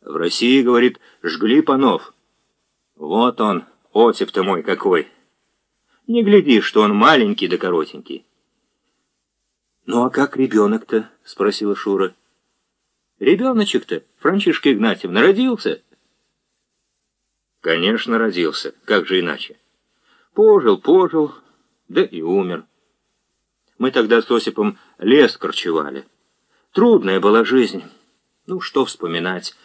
В России, говорит, жгли панов. Вот он, Осип-то мой какой. Не гляди, что он маленький да коротенький. «Ну а как ребенок-то?» — спросила Шура. «Ребеночек-то, Франчишка Игнатьевна, родился?» «Конечно, родился. Как же иначе?» «Пожил, пожил, да и умер. Мы тогда с Осипом лес корчевали. Трудная была жизнь. Ну, что вспоминать.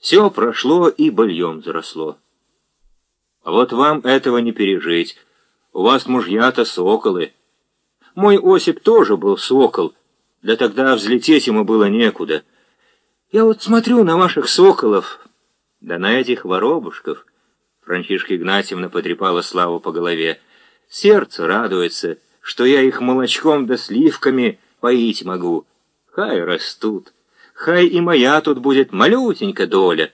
Все прошло и быльем заросло. Вот вам этого не пережить. У вас мужья-то соколы». Мой Осип тоже был сокол, да тогда взлететь ему было некуда. Я вот смотрю на ваших соколов, да на этих воробушков. Франчишка Игнатьевна потрепала Славу по голове. Сердце радуется, что я их молочком да сливками поить могу. Хай растут, хай и моя тут будет малютенька доля.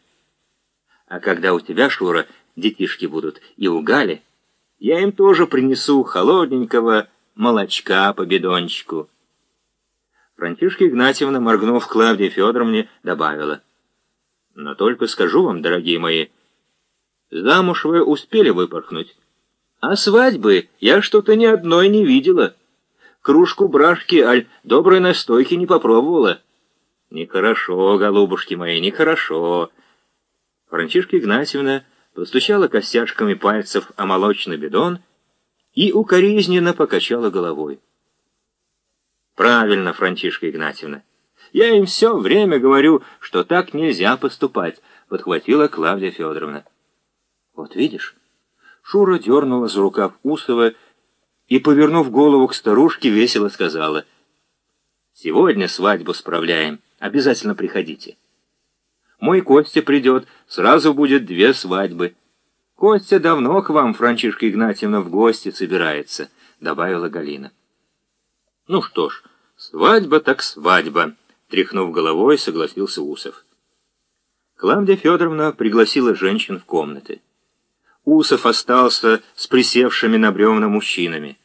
А когда у тебя, Шура, детишки будут и у Гали, я им тоже принесу холодненького, молочка по бидончику. Франтишка Игнатьевна, моргнув Клавдии Федоровне, добавила. Но только скажу вам, дорогие мои, замуж вы успели выпорхнуть, а свадьбы я что-то ни одной не видела. Кружку брашки, аль доброй настойки не попробовала. Нехорошо, голубушки мои, нехорошо. Франтишка Игнатьевна постучала костяшками пальцев о молочный бидон и укоризненно покачала головой. «Правильно, Франтишка Игнатьевна. Я им все время говорю, что так нельзя поступать», — подхватила Клавдия Федоровна. «Вот видишь?» Шура дернула за рукав Усова и, повернув голову к старушке, весело сказала. «Сегодня свадьбу справляем. Обязательно приходите. Мой Костя придет, сразу будет две свадьбы». «Костя давно к вам, Франчишка Игнатьевна, в гости собирается», — добавила Галина. «Ну что ж, свадьба так свадьба», — тряхнув головой, согласился Усов. Клавдия Федоровна пригласила женщин в комнаты. Усов остался с присевшими на бревна мужчинами.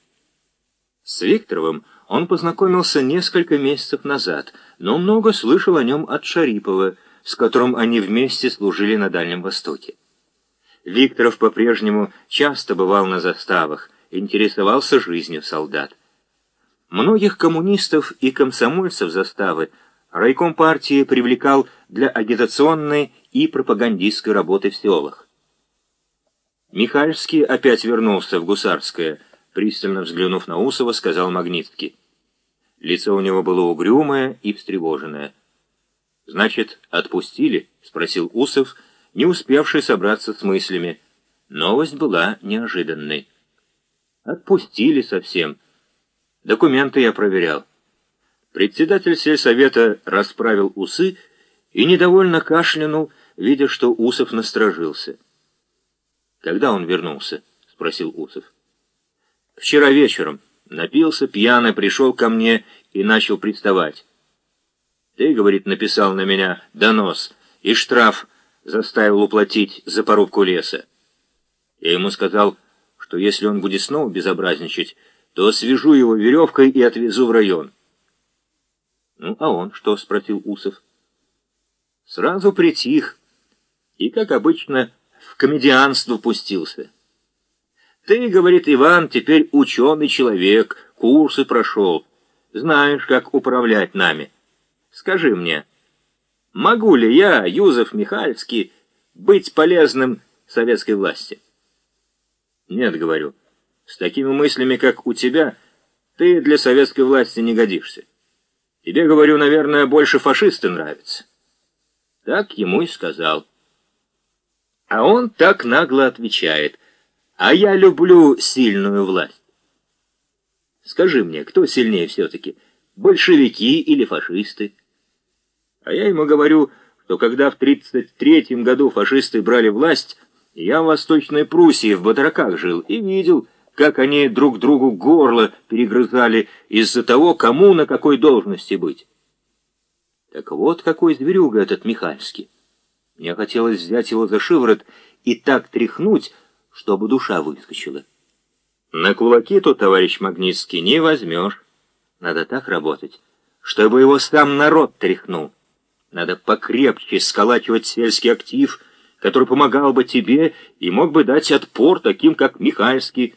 С Викторовым он познакомился несколько месяцев назад, но много слышал о нем от Шарипова, с которым они вместе служили на Дальнем Востоке. Викторов по-прежнему часто бывал на заставах, интересовался жизнью солдат. Многих коммунистов и комсомольцев заставы райком партии привлекал для агитационной и пропагандистской работы в селах. Михальский опять вернулся в Гусарское, пристально взглянув на Усова, сказал Магнитский. Лицо у него было угрюмое и встревоженное. «Значит, отпустили?» — спросил Усов, — не успевший собраться с мыслями. Новость была неожиданной. Отпустили совсем. Документы я проверял. Председатель сельсовета расправил усы и недовольно кашлянул, видя, что Усов насторожился. «Когда он вернулся?» — спросил Усов. «Вчера вечером. Напился, пьяный, пришел ко мне и начал приставать. Ты, — говорит, — написал на меня донос и штраф заставил уплатить за порубку леса. Я ему сказал, что если он будет снова безобразничать, то свяжу его веревкой и отвезу в район. «Ну, а он что?» — спросил Усов. Сразу притих и, как обычно, в комедианство пустился. «Ты, — говорит Иван, — теперь ученый человек, курсы прошел, знаешь, как управлять нами. Скажи мне, — Могу ли я, Юзеф Михальский, быть полезным советской власти? Нет, говорю, с такими мыслями, как у тебя, ты для советской власти не годишься. Тебе, говорю, наверное, больше фашисты нравятся. Так ему и сказал. А он так нагло отвечает, а я люблю сильную власть. Скажи мне, кто сильнее все-таки, большевики или фашисты? А я ему говорю, что когда в 33-м году фашисты брали власть, я в Восточной Пруссии в батраках жил и видел, как они друг другу горло перегрызали из-за того, кому на какой должности быть. Так вот какой зверюга этот Михальский. Мне хотелось взять его за шиворот и так тряхнуть, чтобы душа выскочила. На кулаки-то, товарищ Магнитский, не возьмешь. Надо так работать, чтобы его сам народ тряхнул. Надо покрепче сколачивать сельский актив, который помогал бы тебе и мог бы дать отпор таким, как Михальский,